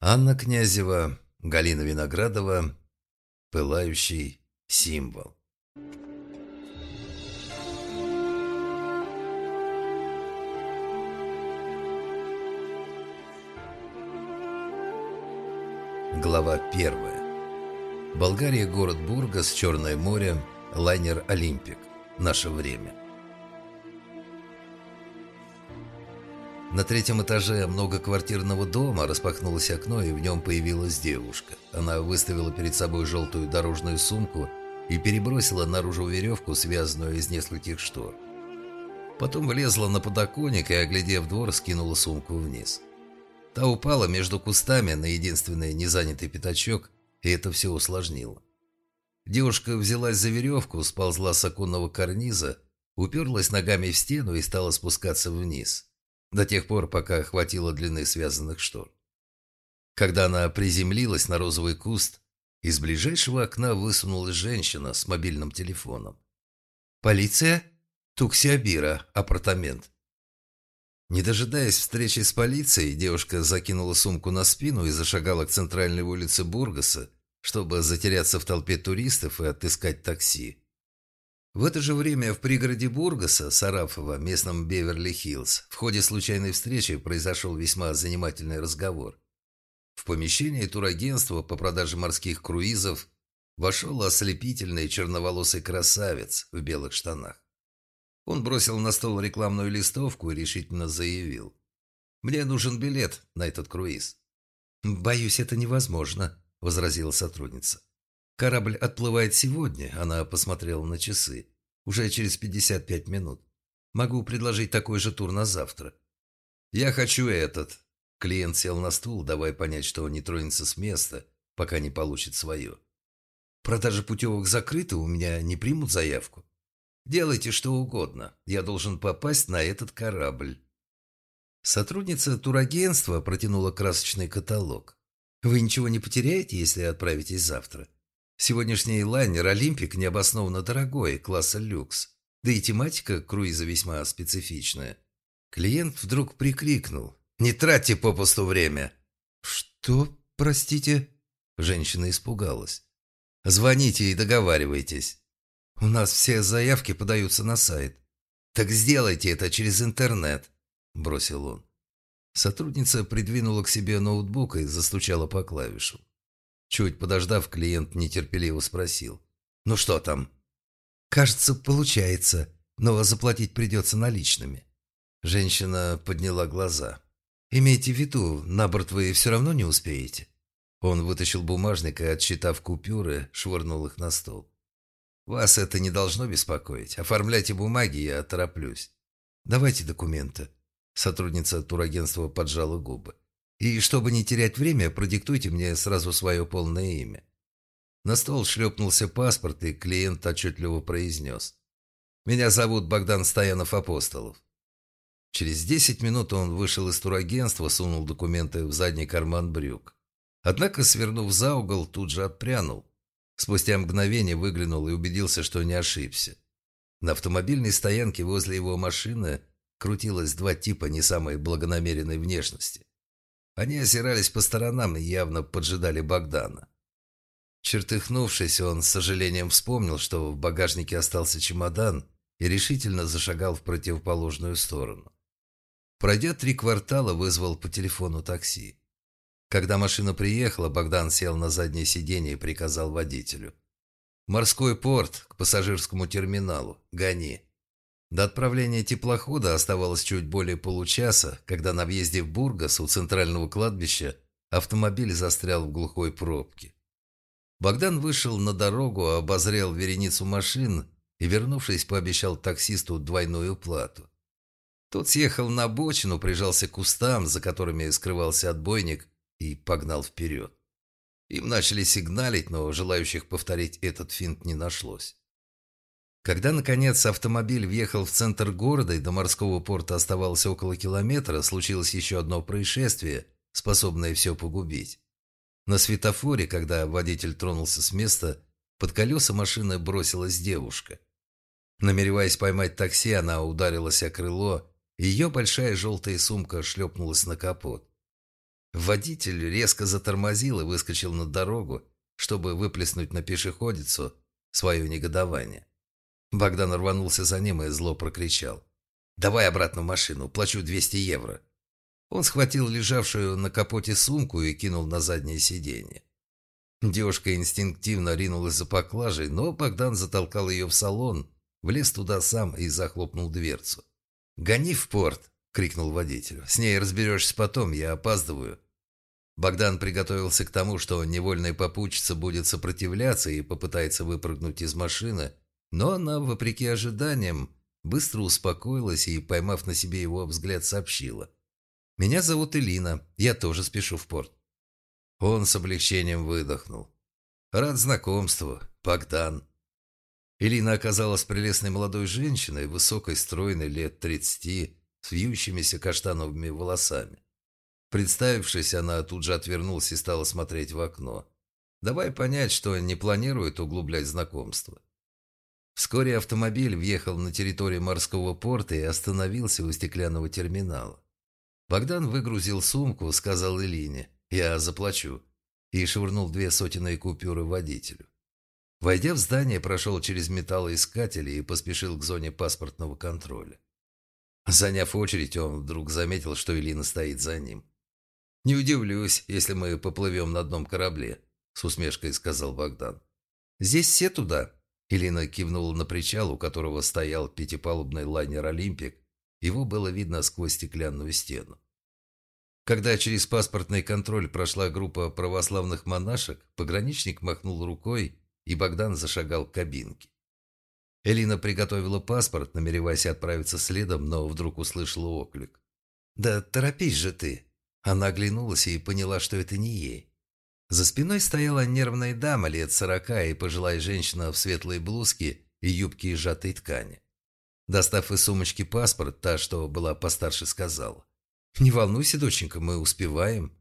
Анна Князева, Галина Виноградова, «Пылающий символ». Глава первая. Болгария, город Бургас, Черное море, лайнер «Олимпик». Наше время. На третьем этаже многоквартирного дома распахнулось окно, и в нем появилась девушка. Она выставила перед собой желтую дорожную сумку и перебросила наружу веревку, связанную из нескольких штор. Потом влезла на подоконник и, оглядев двор, скинула сумку вниз. Та упала между кустами на единственный незанятый пятачок, и это все усложнило. Девушка взялась за веревку, сползла с оконного карниза, уперлась ногами в стену и стала спускаться вниз до тех пор, пока хватило длины связанных штор. Когда она приземлилась на розовый куст, из ближайшего окна высунулась женщина с мобильным телефоном. «Полиция? Туксиабира, апартамент». Не дожидаясь встречи с полицией, девушка закинула сумку на спину и зашагала к центральной улице Бургаса, чтобы затеряться в толпе туристов и отыскать такси. В это же время в пригороде Бургаса, Сарафова, местном Беверли-Хиллз, в ходе случайной встречи произошел весьма занимательный разговор. В помещение турагентства по продаже морских круизов вошел ослепительный черноволосый красавец в белых штанах. Он бросил на стол рекламную листовку и решительно заявил. «Мне нужен билет на этот круиз». «Боюсь, это невозможно», — возразила сотрудница. «Корабль отплывает сегодня», — она посмотрела на часы. «Уже через 55 минут. Могу предложить такой же тур на завтра». «Я хочу этот». Клиент сел на стул, давая понять, что он не тронется с места, пока не получит свое. «Продажа путевок закрыта, у меня не примут заявку». «Делайте что угодно. Я должен попасть на этот корабль». Сотрудница турагентства протянула красочный каталог. «Вы ничего не потеряете, если отправитесь завтра?» Сегодняшний лайнер «Олимпик» необоснованно дорогой, класса люкс. Да и тематика круиза весьма специфичная. Клиент вдруг прикрикнул. «Не тратьте попусту время!» «Что, простите?» Женщина испугалась. «Звоните и договаривайтесь. У нас все заявки подаются на сайт. Так сделайте это через интернет», – бросил он. Сотрудница придвинула к себе ноутбук и застучала по клавишам. Чуть подождав, клиент нетерпеливо спросил. «Ну что там?» «Кажется, получается, но заплатить придется наличными». Женщина подняла глаза. «Имейте в виду, на борт вы все равно не успеете». Он вытащил бумажник и, отсчитав купюры, швырнул их на стол. «Вас это не должно беспокоить. Оформляйте бумаги, я тороплюсь. Давайте документы». Сотрудница турагентства поджала губы. И чтобы не терять время, продиктуйте мне сразу свое полное имя». На стол шлепнулся паспорт, и клиент отчетливо произнес. «Меня зовут Богдан Стоянов-Апостолов». Через десять минут он вышел из турагентства, сунул документы в задний карман брюк. Однако, свернув за угол, тут же отпрянул. Спустя мгновение выглянул и убедился, что не ошибся. На автомобильной стоянке возле его машины крутилось два типа не самой благонамеренной внешности. Они озирались по сторонам и явно поджидали Богдана. Чертыхнувшись, он с сожалением вспомнил, что в багажнике остался чемодан и решительно зашагал в противоположную сторону. Пройдя три квартала, вызвал по телефону такси. Когда машина приехала, Богдан сел на заднее сиденье и приказал водителю. «Морской порт, к пассажирскому терминалу. Гони». До отправления теплохода оставалось чуть более получаса, когда на въезде в Бургас у центрального кладбища автомобиль застрял в глухой пробке. Богдан вышел на дорогу, обозрел вереницу машин и, вернувшись, пообещал таксисту двойную плату. Тот съехал на бочину, прижался к кустам, за которыми скрывался отбойник, и погнал вперед. Им начали сигналить, но желающих повторить этот финт не нашлось. Когда, наконец, автомобиль въехал в центр города и до морского порта оставалось около километра, случилось еще одно происшествие, способное все погубить. На светофоре, когда водитель тронулся с места, под колеса машины бросилась девушка. Намереваясь поймать такси, она ударилась о крыло, и ее большая желтая сумка шлепнулась на капот. Водитель резко затормозил и выскочил на дорогу, чтобы выплеснуть на пешеходицу свое негодование. Богдан рванулся за ним и зло прокричал. «Давай обратно в машину, плачу 200 евро». Он схватил лежавшую на капоте сумку и кинул на заднее сиденье. Девушка инстинктивно ринулась за поклажей, но Богдан затолкал ее в салон, влез туда сам и захлопнул дверцу. «Гони в порт!» — крикнул водителю. «С ней разберешься потом, я опаздываю». Богдан приготовился к тому, что невольная попутчица будет сопротивляться и попытается выпрыгнуть из машины, но она, вопреки ожиданиям, быстро успокоилась и, поймав на себе его взгляд, сообщила. «Меня зовут Элина, я тоже спешу в порт». Он с облегчением выдохнул. «Рад знакомству, Богдан». Элина оказалась прелестной молодой женщиной, высокой, стройной, лет тридцати, с вьющимися каштановыми волосами. Представившись, она тут же отвернулась и стала смотреть в окно. Давай понять, что не планирует углублять знакомство. Вскоре автомобиль въехал на территорию морского порта и остановился у стеклянного терминала. Богдан выгрузил сумку, сказал Элине «Я заплачу» и швырнул две сотенные купюры водителю. Войдя в здание, прошел через металлоискатели и поспешил к зоне паспортного контроля. Заняв очередь, он вдруг заметил, что Элина стоит за ним. «Не удивлюсь, если мы поплывем на одном корабле», — с усмешкой сказал Богдан. «Здесь все туда», Элина кивнула на причал, у которого стоял пятипалубный лайнер «Олимпик». Его было видно сквозь стеклянную стену. Когда через паспортный контроль прошла группа православных монашек, пограничник махнул рукой, и Богдан зашагал к кабинке. Элина приготовила паспорт, намереваясь отправиться следом, но вдруг услышала оклик. «Да торопись же ты!» Она оглянулась и поняла, что это не ей. За спиной стояла нервная дама лет сорока и пожилая женщина в светлой блузке и юбке из сжатой ткани. Достав из сумочки паспорт, та, что была постарше, сказала. «Не волнуйся, доченька, мы успеваем».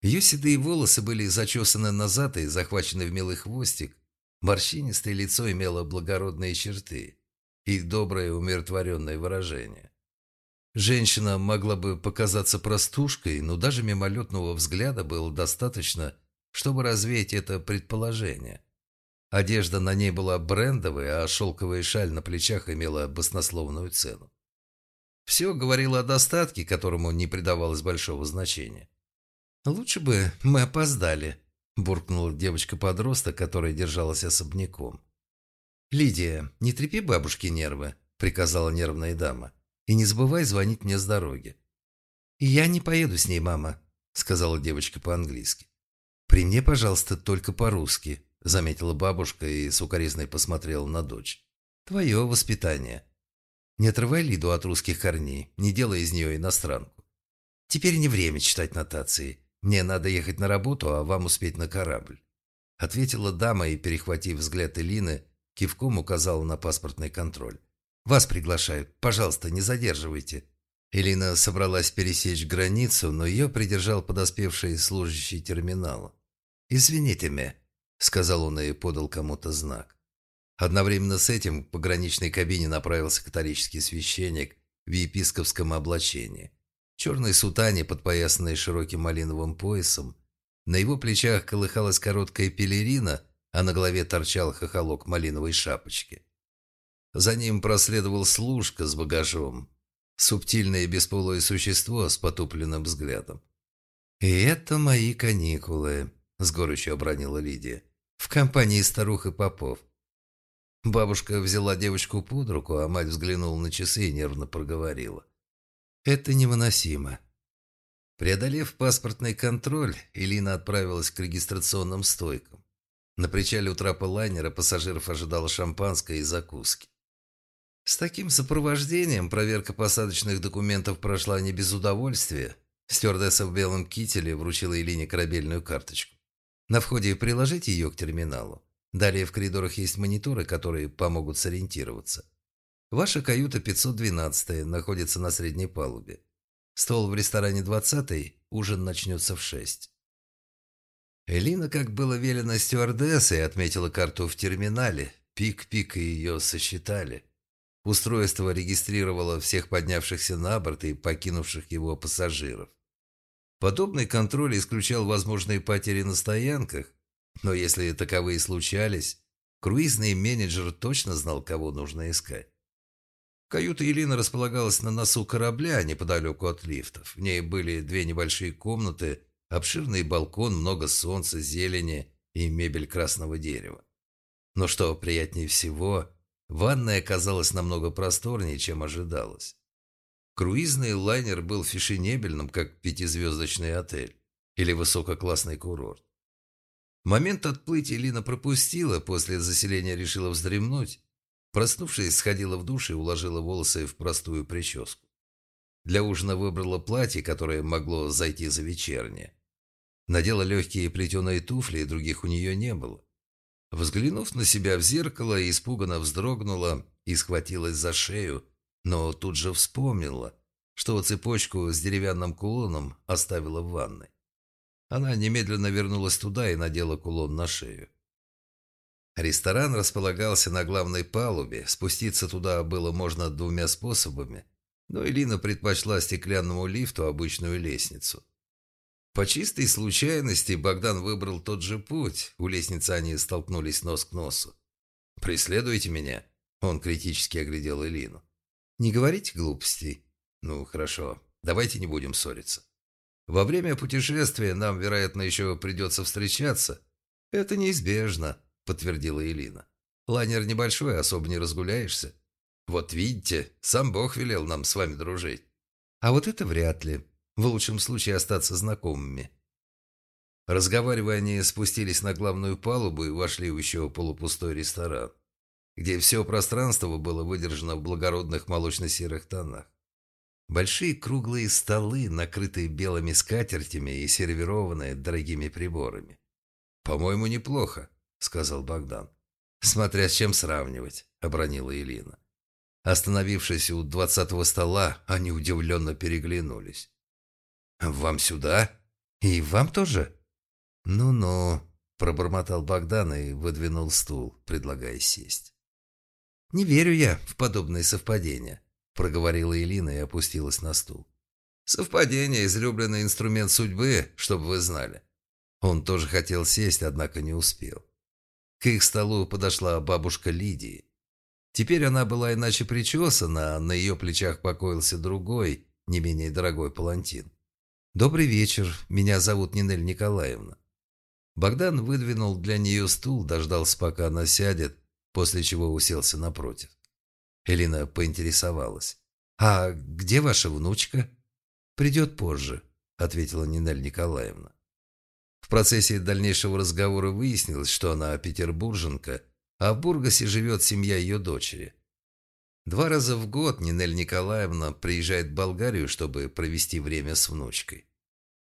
Ее седые волосы были зачесаны назад и захвачены в милый хвостик. Морщинистое лицо имело благородные черты и доброе умиротворенное выражение. Женщина могла бы показаться простушкой, но даже мимолетного взгляда было достаточно, чтобы развеять это предположение. Одежда на ней была брендовая, а шелковая шаль на плечах имела баснословную цену. Все говорило о достатке, которому не придавалось большого значения. «Лучше бы мы опоздали», – буркнула девочка-подросток, которая держалась особняком. «Лидия, не трепи бабушке нервы», – приказала нервная дама. И не забывай звонить мне с дороги». «Я не поеду с ней, мама», — сказала девочка по-английски. «При мне, пожалуйста, только по-русски», — заметила бабушка и сукоризной посмотрела на дочь. «Твое воспитание. Не отрывай Лиду от русских корней, не делай из нее иностранку. Теперь не время читать нотации. Мне надо ехать на работу, а вам успеть на корабль». Ответила дама и, перехватив взгляд Элины, кивком указала на паспортный контроль. «Вас приглашают. Пожалуйста, не задерживайте». Элина собралась пересечь границу, но ее придержал подоспевший служащий терминала. «Извините, мэ», — сказал он и подал кому-то знак. Одновременно с этим в пограничной кабине направился католический священник в епископском облачении. Черной сутане, подпоясанной широким малиновым поясом. На его плечах колыхалась короткая пелерина, а на голове торчал хохолок малиновой шапочки. За ним проследовал служка с багажом. Субтильное бесполое существо с потупленным взглядом. «И это мои каникулы», — с горечью обронила Лидия. «В компании старух и попов». Бабушка взяла девочку под руку, а мать взглянула на часы и нервно проговорила. «Это невыносимо». Преодолев паспортный контроль, Элина отправилась к регистрационным стойкам. На причале у трапа лайнера пассажиров ожидало шампанское и закуски. С таким сопровождением проверка посадочных документов прошла не без удовольствия. Стюардесса в белом кителе вручила Элине корабельную карточку. На входе приложите ее к терминалу. Далее в коридорах есть мониторы, которые помогут сориентироваться. Ваша каюта 512 находится на средней палубе. Стол в ресторане 20 ужин начнется в 6. Элина, как было велено стюардессой, отметила карту в терминале. Пик-пик и ее сосчитали. Устройство регистрировало всех поднявшихся на борт и покинувших его пассажиров. Подобный контроль исключал возможные потери на стоянках, но если таковые случались, круизный менеджер точно знал, кого нужно искать. Каюта Елена располагалась на носу корабля, неподалеку от лифтов. В ней были две небольшие комнаты, обширный балкон, много солнца, зелени и мебель красного дерева. Но что приятнее всего, ванная оказалась намного просторнее, чем ожидалось. Круизный лайнер был фешенебельным, как пятизвездочный отель или высококлассный курорт. Момент отплытия Лина пропустила, после заселения решила вздремнуть. Проснувшись, сходила в душ и уложила волосы в простую прическу. Для ужина выбрала платье, которое могло зайти за вечернее. Надела легкие плетеные туфли, других у нее не было. Взглянув на себя в зеркало, испуганно вздрогнула и схватилась за шею, но тут же вспомнила, что цепочку с деревянным кулоном оставила в ванной. Она немедленно вернулась туда и надела кулон на шею. Ресторан располагался на главной палубе, спуститься туда было можно двумя способами, но Элина предпочла стеклянному лифту обычную лестницу. По чистой случайности Богдан выбрал тот же путь, у лестницы они столкнулись нос к носу. «Преследуйте меня», — он критически оглядел Элину. Не говорите глупостей. Ну, хорошо. Давайте не будем ссориться. Во время путешествия нам, вероятно, еще придется встречаться. Это неизбежно, подтвердила Элина. Лайнер небольшой, особо не разгуляешься. Вот видите, сам Бог велел нам с вами дружить. А вот это вряд ли. В лучшем случае остаться знакомыми. Разговаривая, они спустились на главную палубу и вошли в еще полупустой ресторан где все пространство было выдержано в благородных молочно-серых тонах. Большие круглые столы, накрытые белыми скатертями и сервированные дорогими приборами. «По-моему, неплохо», — сказал Богдан. «Смотря с чем сравнивать», — обронила Елена. Остановившись у двадцатого стола, они удивленно переглянулись. «Вам сюда? И вам тоже?» «Ну-ну», — пробормотал Богдан и выдвинул стул, предлагая сесть. «Не верю я в подобные совпадения», – проговорила Элина и опустилась на стул. «Совпадение – излюбленный инструмент судьбы, чтобы вы знали». Он тоже хотел сесть, однако не успел. К их столу подошла бабушка Лидии. Теперь она была иначе причесана, а на ее плечах покоился другой, не менее дорогой палантин. «Добрый вечер, меня зовут Нинель Николаевна». Богдан выдвинул для нее стул, дождался, пока она сядет, после чего уселся напротив. Элина поинтересовалась. «А где ваша внучка?» «Придет позже», — ответила Нинель Николаевна. В процессе дальнейшего разговора выяснилось, что она петербурженка, а в Бургасе живет семья ее дочери. Два раза в год Нинель Николаевна приезжает в Болгарию, чтобы провести время с внучкой.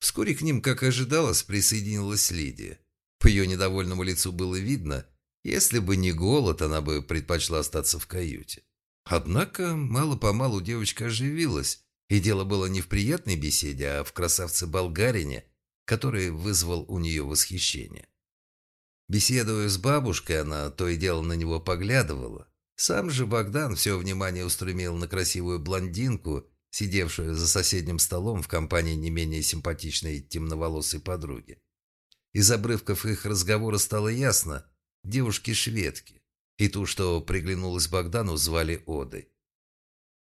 Вскоре к ним, как ожидалось, присоединилась Лидия. По ее недовольному лицу было видно, если бы не голод, она бы предпочла остаться в каюте. Однако мало-помалу девочка оживилась, и дело было не в приятной беседе, а в красавце-болгарине, который вызвал у нее восхищение. Беседуя с бабушкой, она то и дело на него поглядывала. Сам же Богдан все внимание устремил на красивую блондинку, сидевшую за соседним столом в компании не менее симпатичной темноволосой подруги. Из обрывков их разговора стало ясно, девушки-шведки, и ту, что приглянулась Богдану, звали Одой.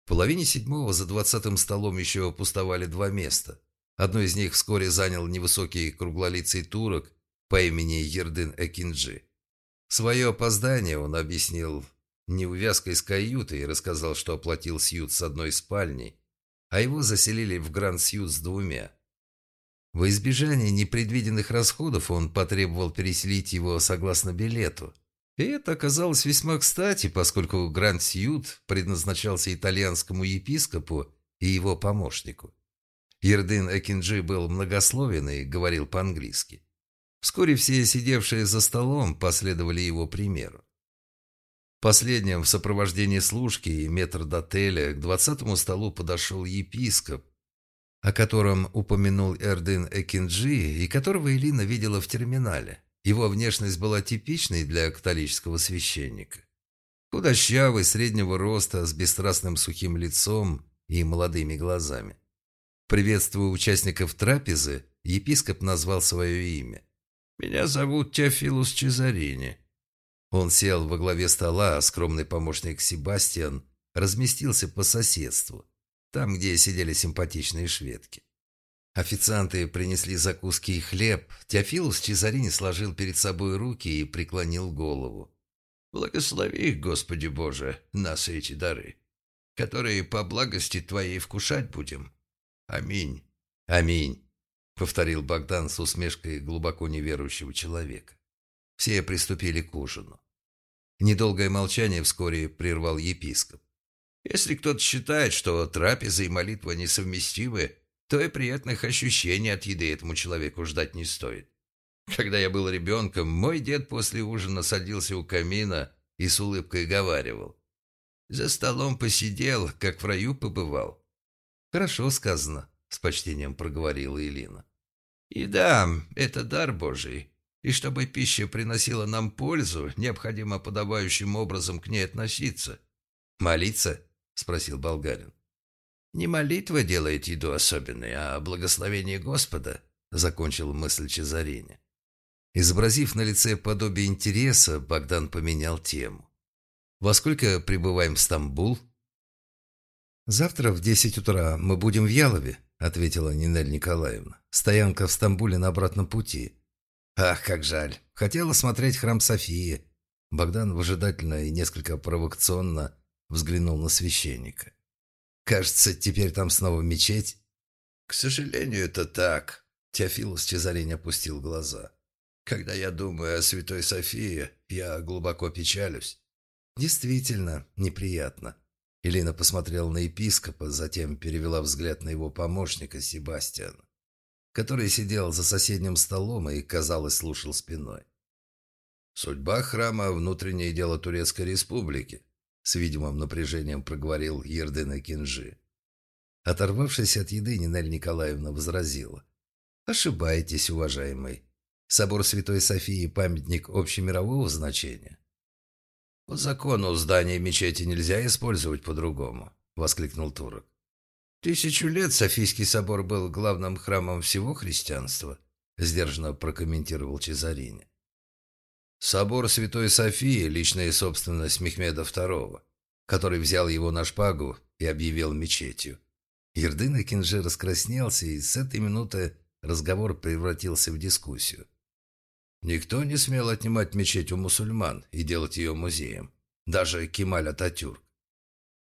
В половине седьмого за двадцатым столом еще пустовали два места. Одно из них вскоре занял невысокий круглолицый турок по имени Ердын Экинджи. Свое опоздание он объяснил неувязкой с каютой и рассказал, что оплатил сьют с одной спальней, а его заселили в Гранд-Сьют с двумя. Во избежание непредвиденных расходов он потребовал переселить его согласно билету. И это оказалось весьма кстати, поскольку Гранд Сьют предназначался итальянскому епископу и его помощнику. Ердын Экинджи был многословен и говорил по-английски. Вскоре все сидевшие за столом последовали его примеру. Последним в сопровождении служки и метрдотеля к двадцатому столу подошел епископ, о котором упомянул Эрдин Экинджи и которого Элина видела в терминале. Его внешность была типичной для католического священника. Худощавый, среднего роста, с бесстрастным сухим лицом и молодыми глазами. Приветствуя участников трапезы, епископ назвал свое имя. «Меня зовут Теофилус Чезарини». Он сел во главе стола, а скромный помощник Себастьян разместился по соседству, там, где сидели симпатичные шведки. Официанты принесли закуски и хлеб. Теофилус Чезарини сложил перед собой руки и преклонил голову. «Благослови, Господи Боже, нас эти дары, которые по благости Твоей вкушать будем. Аминь». «Аминь», — повторил Богдан с усмешкой глубоко неверующего человека. Все приступили к ужину. Недолгое молчание вскоре прервал епископ. «Если кто-то считает, что трапеза и молитва несовместимы, то и приятных ощущений от еды этому человеку ждать не стоит. Когда я был ребенком, мой дед после ужина садился у камина и с улыбкой говаривал. За столом посидел, как в раю побывал. «Хорошо сказано», — с почтением проговорила Элина. «И да, это дар Божий. И чтобы пища приносила нам пользу, необходимо подобающим образом к ней относиться». «Молиться?» — спросил болгарин. «Не молитва делает еду особенной, а благословение Господа», — закончил мысль Чезарини. Изобразив на лице подобие интереса, Богдан поменял тему. «Во сколько прибываем в Стамбул?» «Завтра в десять утра мы будем в Ялове», — ответила Нинель Николаевна. «Стоянка в Стамбуле на обратном пути». «Ах, как жаль! Хотела смотреть храм Софии». Богдан выжидательно и несколько провокационно взглянул на священника. Кажется, теперь там снова мечеть. К сожалению, это так. Теофилус Чезарень опустил глаза. Когда я думаю о Святой Софии, я глубоко печалюсь. Действительно, неприятно. Елена посмотрела на епископа, затем перевела взгляд на его помощника Себастьяна, который сидел за соседним столом и, казалось, слушал спиной. «Судьба храма – внутреннее дело Турецкой Республики», с видимым напряжением проговорил Ердына Кинжи. Оторвавшись от еды, Нинель Николаевна возразила. «Ошибаетесь, уважаемый. Собор Святой Софии – памятник общемирового значения». «По закону здание мечети нельзя использовать по-другому», – воскликнул Турок. «Тысячу лет Софийский собор был главным храмом всего христианства», – сдержанно прокомментировал Чезарини. Собор Святой Софии – личная собственность Мехмеда II, который взял его на шпагу и объявил мечетью. Ердын Кинжи раскраснелся, и с этой минуты разговор превратился в дискуссию. Никто не смел отнимать мечеть у мусульман и делать ее музеем. Даже Кемаль Ататюрк.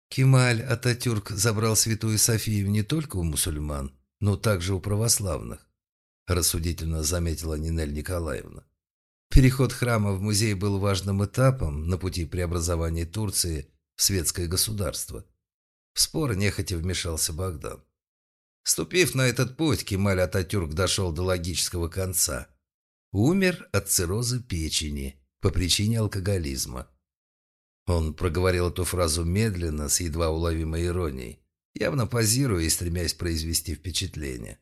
Кемаль Ататюрк забрал Святую Софию не только у мусульман, но также у православных, рассудительно заметила Нинель Николаевна. Переход храма в музей был важным этапом на пути преобразования Турции в светское государство. В спор нехотя вмешался Богдан. Ступив на этот путь, Кемаль Ататюрк дошел до логического конца. Умер от цирроза печени по причине алкоголизма. Он проговорил эту фразу медленно, с едва уловимой иронией, явно позируя и стремясь произвести впечатление.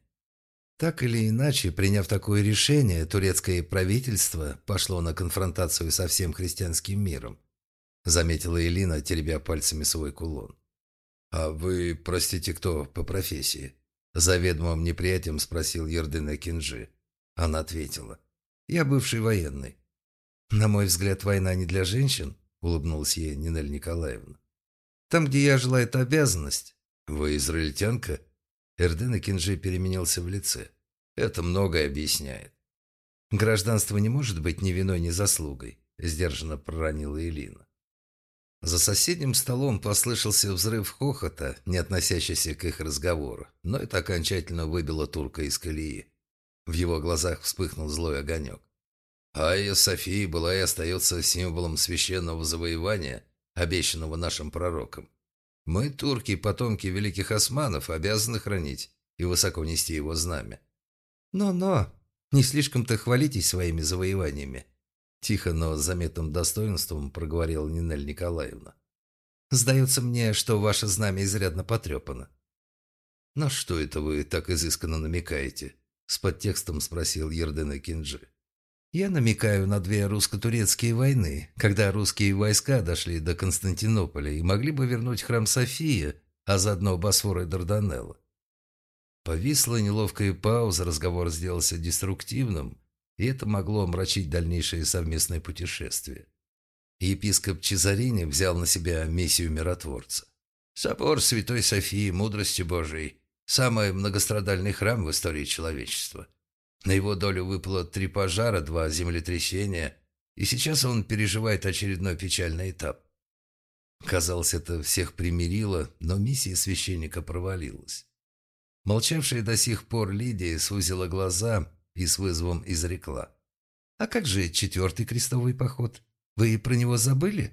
Так или иначе, приняв такое решение, турецкое правительство пошло на конфронтацию со всем христианским миром, заметила Элина, теребя пальцами свой кулон. «А вы, простите, кто по профессии?» Заведомым неприятием спросил Ердына Кинжи. Она ответила. «Я бывший военный». «На мой взгляд, война не для женщин», улыбнулась ей Нинель Николаевна. «Там, где я жила, это обязанность». «Вы израильтянка?» Эрден Кинжи переменился в лице. Это многое объясняет. «Гражданство не может быть ни виной, ни заслугой», – сдержанно проронила Элина. За соседним столом послышался взрыв хохота, не относящийся к их разговору, но это окончательно выбило турка из колеи. В его глазах вспыхнул злой огонек. Айя София была и остается символом священного завоевания, обещанного нашим пророком. Мы, турки, потомки великих османов, обязаны хранить и высоко нести его знамя. Но-но, не слишком-то хвалитесь своими завоеваниями. Тихо, но с заметным достоинством проговорила Нинель Николаевна. Сдается мне, что ваше знамя изрядно потрепано. «На что это вы так изысканно намекаете?» С подтекстом спросил Ердена Кинджи. Я намекаю на две русско-турецкие войны, когда русские войска дошли до Константинополя и могли бы вернуть храм Софии, а заодно Босфор и Дарданелла. Повисла неловкая пауза, разговор сделался деструктивным, и это могло омрачить дальнейшее совместное путешествие. Епископ Чезарини взял на себя миссию миротворца. «Собор Святой Софии, мудрости Божией, самый многострадальный храм в истории человечества. На его долю выпало три пожара, два землетрясения, и сейчас он переживает очередной печальный этап. Казалось, это всех примирило, но миссия священника провалилась. Молчавшая до сих пор Лидия сузила глаза и с вызовом изрекла. «А как же четвертый крестовый поход? Вы про него забыли?»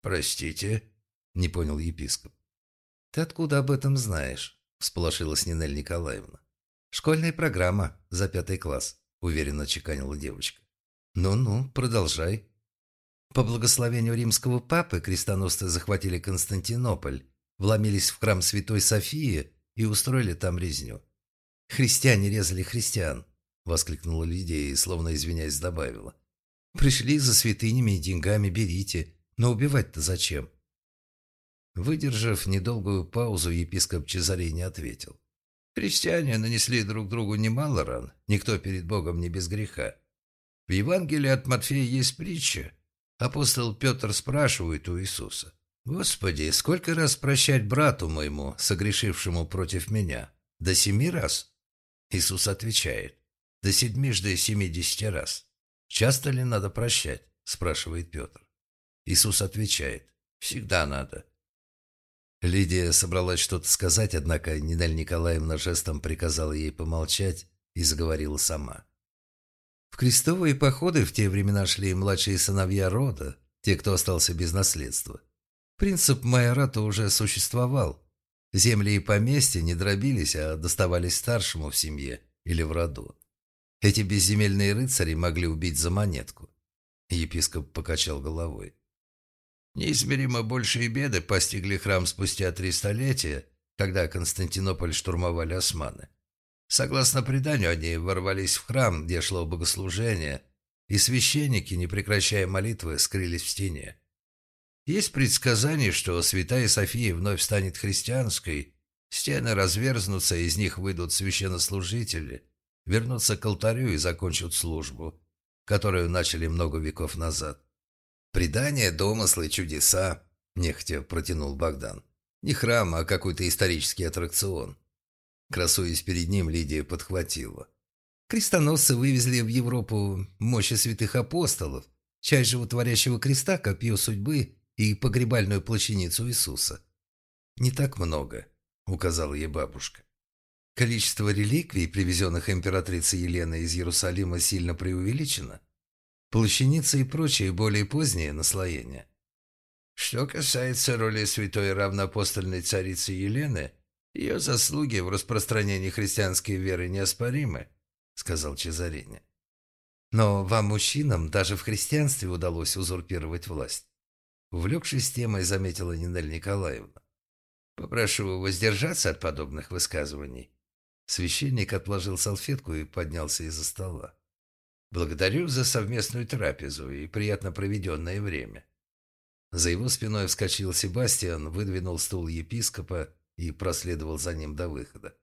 «Простите?» – не понял епископ. «Ты откуда об этом знаешь?» – всполошилась Нинель Николаевна. «Школьная программа за пятый класс», – уверенно чеканила девочка. «Ну-ну, продолжай». По благословению римского папы крестоносцы захватили Константинополь, вломились в храм Святой Софии и устроили там резню. «Христиане резали христиан», — воскликнула Лидия и, словно извиняясь, добавила. «Пришли за святынями и деньгами, берите. Но убивать-то зачем?» Выдержав недолгую паузу, епископ Чезарей не ответил. «Христиане нанесли друг другу немало ран, никто перед Богом не без греха. В Евангелии от Матфея есть притча, Апостол Петр спрашивает у Иисуса, «Господи, сколько раз прощать брату моему, согрешившему против меня? До семи раз?» Иисус отвечает, «До седьмижды семидесяти раз». «Часто ли надо прощать?» – спрашивает Петр. Иисус отвечает, «Всегда надо». Лидия собралась что-то сказать, однако Нинель Николаевна жестом приказала ей помолчать и заговорила сама. В крестовые походы в те времена шли младшие сыновья рода, те, кто остался без наследства. Принцип майората уже существовал. Земли и поместья не дробились, а доставались старшему в семье или в роду. Эти безземельные рыцари могли убить за монетку. Епископ покачал головой. Неизмеримо большие беды постигли храм спустя три столетия, когда Константинополь штурмовали османы. Согласно преданию, они ворвались в храм, где шло богослужение, и священники, не прекращая молитвы, скрылись в стене. Есть предсказание, что святая София вновь станет христианской, стены разверзнутся, из них выйдут священнослужители, вернутся к алтарю и закончат службу, которую начали много веков назад. «Предания, домыслы, чудеса», – нехотя протянул Богдан. «Не храм, а какой-то исторический аттракцион». Красуясь перед ним, Лидия подхватила. Крестоносцы вывезли в Европу мощи святых апостолов, часть животворящего креста, копье судьбы и погребальную плащаницу Иисуса. «Не так много», — указала ей бабушка. Количество реликвий, привезенных императрицей Еленой из Иерусалима, сильно преувеличено. Плащаница и прочие более поздние наслоения. Что касается роли святой равноапостольной царицы Елены, ее заслуги в распространении христианской веры неоспоримы, сказал Чезарини. Но вам, мужчинам, даже в христианстве удалось узурпировать власть. Увлекшись темой, заметила Нинель Николаевна. Попрошу воздержаться от подобных высказываний. Священник отложил салфетку и поднялся из-за стола. Благодарю за совместную трапезу и приятно проведенное время. За его спиной вскочил Себастьян, выдвинул стул епископа и проследовал за ним до выхода.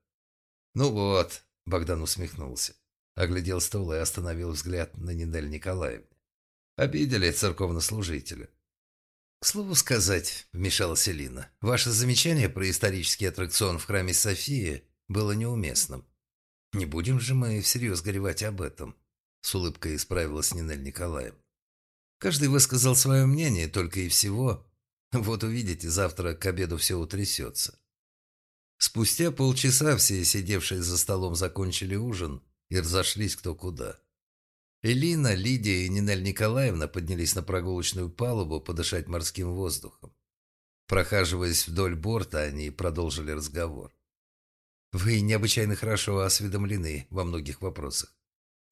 «Ну вот», — Богдан усмехнулся, оглядел стол и остановил взгляд на Нинель Николаевне. «Обидели церковнослужителя». «К слову сказать», — вмешалась Элина, — «ваше замечание про исторический аттракцион в храме Софии было неуместным. Не будем же мы всерьез горевать об этом», — с улыбкой исправилась Нинель Николаевна. «Каждый высказал свое мнение, только и всего. Вот увидите, завтра к обеду все утрясется. Спустя полчаса все сидевшие за столом закончили ужин и разошлись кто куда. Элина, Лидия и Нинель Николаевна поднялись на прогулочную палубу подышать морским воздухом. Прохаживаясь вдоль борта, они продолжили разговор. «Вы необычайно хорошо осведомлены во многих вопросах»,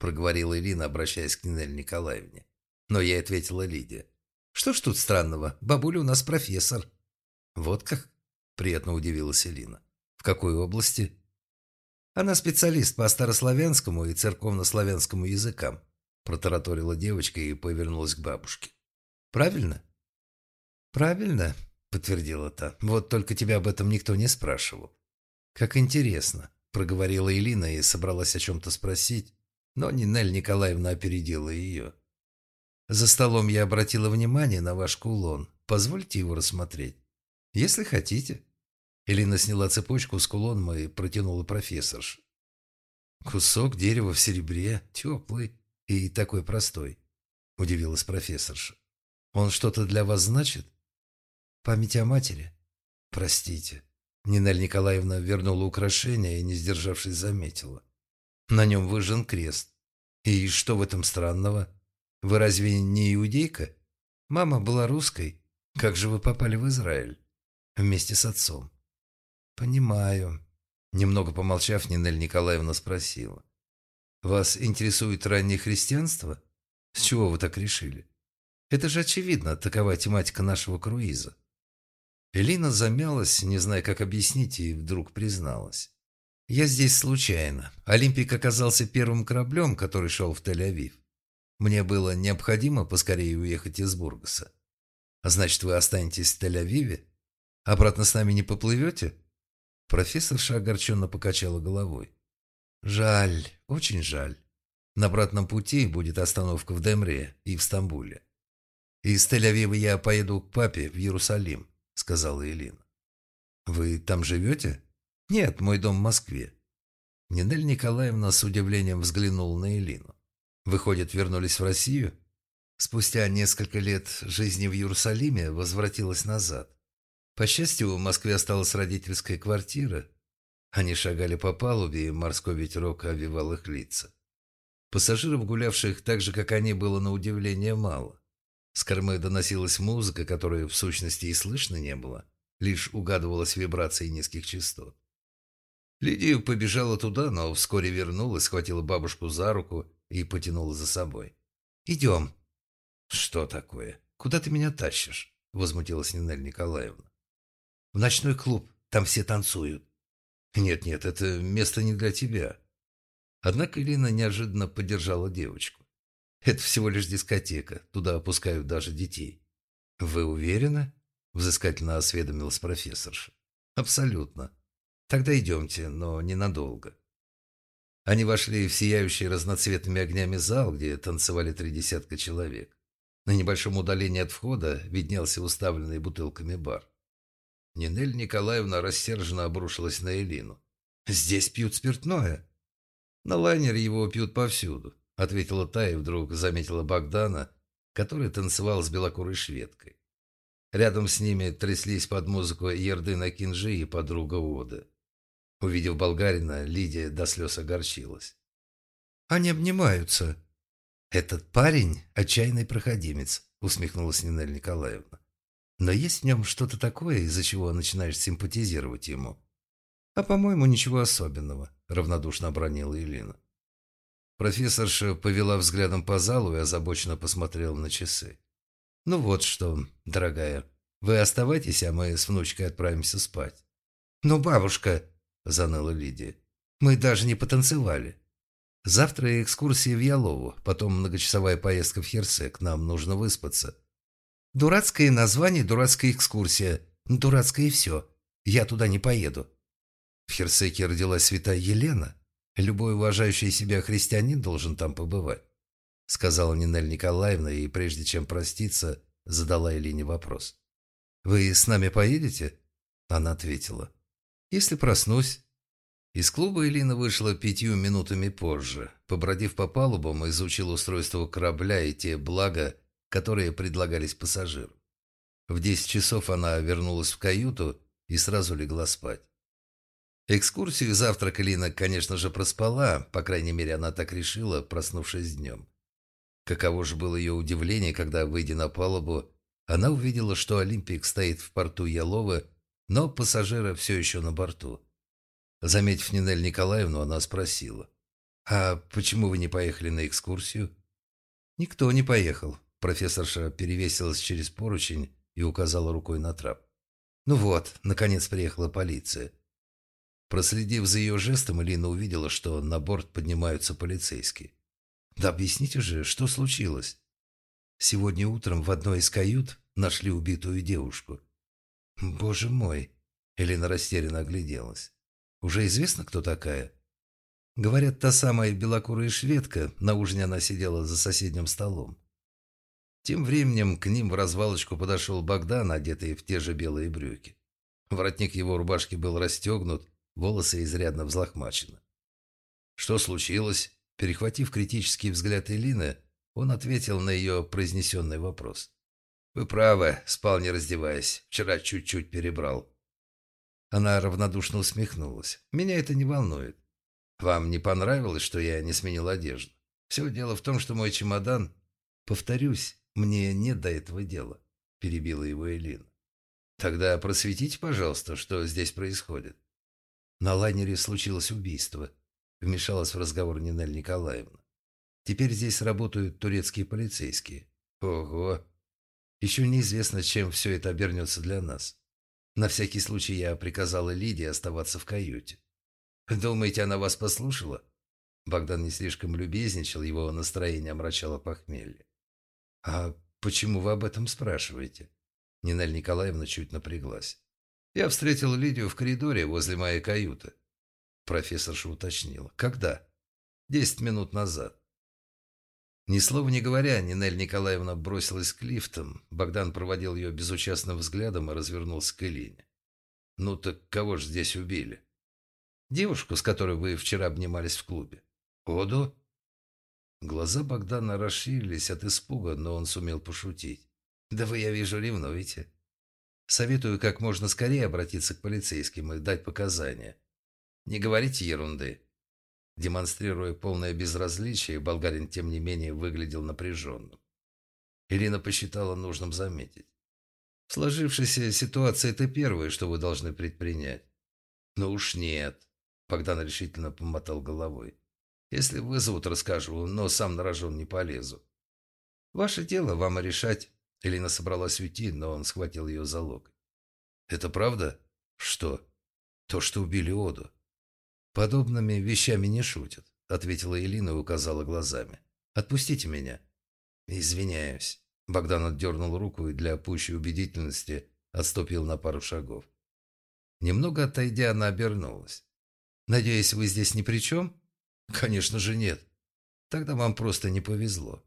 проговорила Элина, обращаясь к Нинель Николаевне. Но я ответила Лидия. «Что ж тут странного? Бабуля у нас профессор». «Вот как?» – приятно удивилась Элина. В какой области? Она специалист по старославянскому и церковнославянскому языкам, протараторила девочка и повернулась к бабушке. Правильно? Правильно, подтвердила та. Вот только тебя об этом никто не спрашивал. Как интересно, – проговорила Элина и собралась о чем-то спросить, но Нинель Николаевна опередила ее. «За столом я обратила внимание на ваш кулон. Позвольте его рассмотреть. Если хотите». Элина сняла цепочку с кулоном и протянула профессорш. «Кусок дерева в серебре, теплый и такой простой», – удивилась профессорша. «Он что-то для вас значит?» «Память о матери?» «Простите». Нинель Николаевна вернула украшение и, не сдержавшись, заметила. «На нем выжжен крест. И что в этом странного? Вы разве не иудейка? Мама была русской. Как же вы попали в Израиль? Вместе с отцом?» «Понимаю». Немного помолчав, Нинель Николаевна спросила. «Вас интересует раннее христианство? С чего вы так решили? Это же очевидно, такова тематика нашего круиза». Элина замялась, не зная, как объяснить, и вдруг призналась. «Я здесь случайно. Олимпик оказался первым кораблем, который шел в Тель-Авив. Мне было необходимо поскорее уехать из Бургаса. А значит, вы останетесь в Тель-Авиве? Обратно с нами не поплывете?» Профессорша огорченно покачала головой. «Жаль, очень жаль. На обратном пути будет остановка в Демре и в Стамбуле. Из Тель-Авива я поеду к папе в Иерусалим сказала Элина. «Вы там живете?» «Нет, мой дом в Москве». Нинель Николаевна с удивлением взглянула на Элину. «Выходит, вернулись в Россию?» Спустя несколько лет жизни в Иерусалиме возвратилась назад. По счастью, в Москве осталась родительская квартира. Они шагали по палубе, и морской ветерок овивал их лица. Пассажиров, гулявших так же, как они, было на удивление мало. С кормы доносилась музыка, которой в сущности и слышно не было, лишь угадывалась вибрации низких частот. Лидия побежала туда, но вскоре вернулась, схватила бабушку за руку и потянула за собой. «Идем». «Что такое? Куда ты меня тащишь?» – возмутилась Нинель Николаевна. «В ночной клуб. Там все танцуют». «Нет-нет, это место не для тебя». Однако Ирина неожиданно поддержала девочку. Это всего лишь дискотека. Туда опускают даже детей. Вы уверены? Взыскательно осведомилась профессорша. Абсолютно. Тогда идемте, но ненадолго. Они вошли в сияющий разноцветными огнями зал, где танцевали три десятка человек. На небольшом удалении от входа виднелся уставленный бутылками бар. Нинель Николаевна рассерженно обрушилась на Элину. «Здесь пьют спиртное. На лайнере его пьют повсюду ответила та и вдруг заметила Богдана, который танцевал с белокурой шведкой. Рядом с ними тряслись под музыку Ердына Кинжи и подруга Ода. Увидев болгарина, Лидия до слез огорчилась. «Они обнимаются». «Этот парень – отчаянный проходимец», – усмехнулась Нинель Николаевна. «Но есть в нем что-то такое, из-за чего начинаешь симпатизировать ему». «А, по-моему, ничего особенного», – равнодушно обронила Елена. Профессорша повела взглядом по залу и озабоченно посмотрела на часы. «Ну вот что, дорогая, вы оставайтесь, а мы с внучкой отправимся спать». «Но бабушка», – заныла Лидия, – «мы даже не потанцевали. Завтра экскурсия в Ялову, потом многочасовая поездка в Херсек, нам нужно выспаться». «Дурацкое название, дурацкая экскурсия, дурацкое и все. Я туда не поеду». В Херсеке родилась святая Елена. Любой уважающий себя христианин должен там побывать», сказала Нинель Николаевна и, прежде чем проститься, задала Элине вопрос. «Вы с нами поедете?» Она ответила. «Если проснусь». Из клуба Элина вышла пятью минутами позже. Побродив по палубам, изучил устройство корабля и те блага, которые предлагались пассажирам. В десять часов она вернулась в каюту и сразу легла спать. Экскурсию и завтрак Лина, конечно же, проспала, по крайней мере, она так решила, проснувшись днем. Каково же было ее удивление, когда, выйдя на палубу, она увидела, что Олимпик стоит в порту Ялова, но пассажира все еще на борту. Заметив Нинель Николаевну, она спросила, «А почему вы не поехали на экскурсию?» «Никто не поехал», – профессорша перевесилась через поручень и указала рукой на трап. «Ну вот, наконец приехала полиция». Проследив за ее жестом, Элина увидела, что на борт поднимаются полицейские. «Да объясните же, что случилось?» «Сегодня утром в одной из кают нашли убитую девушку». «Боже мой!» – Элина растерянно огляделась. Уже известно, кто такая?» Говорят, та самая белокурая шведка, на ужине она сидела за соседним столом. Тем временем к ним в развалочку подошел Богдан, одетый в те же белые брюки. Воротник его рубашки был расстегнут, волосы изрядно взлохмачены. «Что случилось?» Перехватив критический взгляд Элины, он ответил на ее произнесенный вопрос. «Вы правы, спал не раздеваясь. Вчера чуть-чуть перебрал». Она равнодушно усмехнулась. «Меня это не волнует. Вам не понравилось, что я не сменил одежду? Все дело в том, что мой чемодан... Повторюсь, мне нет до этого дела», — перебила его Элина. «Тогда просветите, пожалуйста, что здесь происходит». На лайнере случилось убийство. Вмешалась в разговор Нинель Николаевна. Теперь здесь работают турецкие полицейские. Ого! Еще неизвестно, чем все это обернется для нас. На всякий случай я приказала Лидии оставаться в каюте. Думаете, она вас послушала? Богдан не слишком любезничал, его настроение омрачало похмелье. «А почему вы об этом спрашиваете?» Нинель Николаевна чуть напряглась. «Я встретил Лидию в коридоре возле моей каюты». Профессорша уточнила. «Когда?» «Десять минут назад». Ни слова не говоря, Нинель Николаевна бросилась к лифтам. Богдан проводил ее безучастным взглядом и развернулся к Элине. «Ну так кого же здесь убили?» «Девушку, с которой вы вчера обнимались в клубе». «Оду?» Глаза Богдана расширились от испуга, но он сумел пошутить. «Да вы, я вижу, ревнуете. Советую как можно скорее обратиться к полицейским и дать показания. Не говорите ерунды». Демонстрируя полное безразличие, болгарин, тем не менее, выглядел напряженным. Ирина посчитала нужным заметить. В сложившейся ситуации это первое, что вы должны предпринять. Ну уж нет. Богдан решительно помотал головой. Если вызовут, расскажу, но сам на рожон не полезу. Ваше дело, вам и решать. Элина собралась уйти, но он схватил ее за локоть. Это правда? Что? То, что убили Оду. «Подобными вещами не шутят», — ответила Элина и указала глазами. «Отпустите меня». «Извиняюсь». Богдан отдернул руку и для пущей убедительности отступил на пару шагов. Немного отойдя, она обернулась. «Надеюсь, вы здесь ни при чем?» «Конечно же нет. Тогда вам просто не повезло.